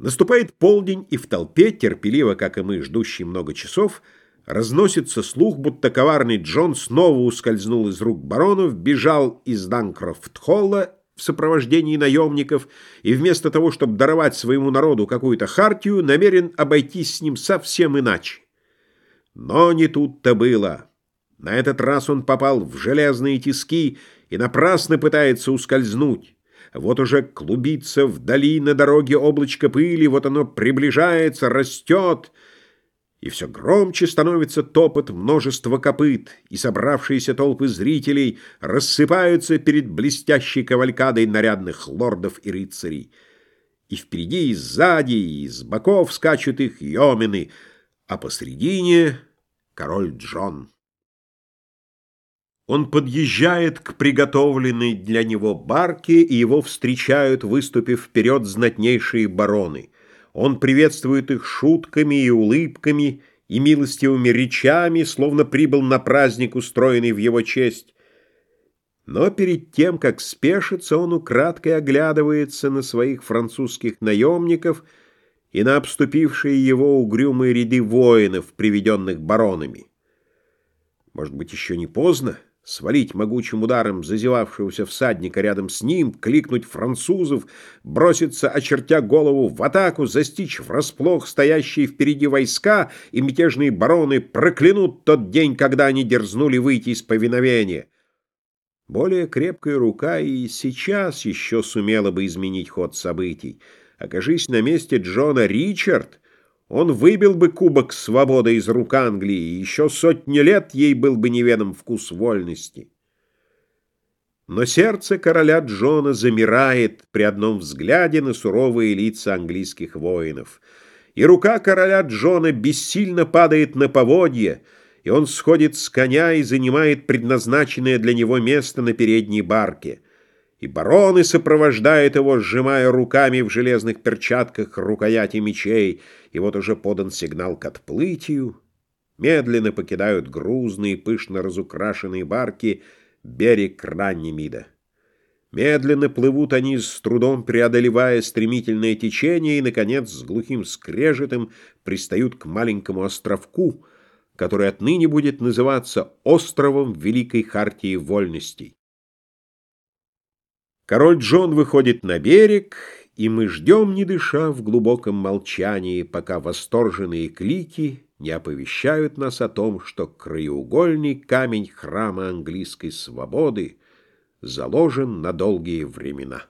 Наступает полдень, и в толпе, терпеливо, как и мы, ждущие много часов, разносится слух, будто коварный Джон снова ускользнул из рук баронов, бежал из Данкрофт-холла в сопровождении наемников и вместо того, чтобы даровать своему народу какую-то хартию, намерен обойтись с ним совсем иначе. Но не тут-то было. На этот раз он попал в железные тиски и напрасно пытается ускользнуть. Вот уже клубится вдали на дороге облачко пыли, вот оно приближается, растет, и все громче становится топот множества копыт, и собравшиеся толпы зрителей рассыпаются перед блестящей кавалькадой нарядных лордов и рыцарей. И впереди, и сзади, и с боков скачут их йомены, а посредине — король Джон. Он подъезжает к приготовленной для него барке, и его встречают, выступив вперед, знатнейшие бароны. Он приветствует их шутками и улыбками, и милостивыми речами, словно прибыл на праздник, устроенный в его честь. Но перед тем, как спешится, он украдкой оглядывается на своих французских наемников и на обступившие его угрюмые ряды воинов, приведенных баронами. Может быть, еще не поздно? Свалить могучим ударом зазевавшегося всадника рядом с ним, кликнуть французов, броситься, очертя голову, в атаку, застичь врасплох стоящие впереди войска, и мятежные бароны проклянут тот день, когда они дерзнули выйти из повиновения. Более крепкая рука и сейчас еще сумела бы изменить ход событий. Окажись на месте Джона Ричард, он выбил бы кубок свободы из рук Англии, и еще сотни лет ей был бы неведом вкус вольности. Но сердце короля Джона замирает при одном взгляде на суровые лица английских воинов. И рука короля Джона бессильно падает на поводье, и он сходит с коня и занимает предназначенное для него место на передней барке — и бароны сопровождают его, сжимая руками в железных перчатках рукояти мечей, и вот уже подан сигнал к отплытию. Медленно покидают грузные, пышно разукрашенные барки берег Раннемида. Медленно плывут они, с трудом преодолевая стремительное течение, и, наконец, с глухим скрежетом пристают к маленькому островку, который отныне будет называться островом Великой Хартии Вольностей. Король Джон выходит на берег, и мы ждем, не дыша, в глубоком молчании, пока восторженные клики не оповещают нас о том, что краеугольный камень храма английской свободы заложен на долгие времена.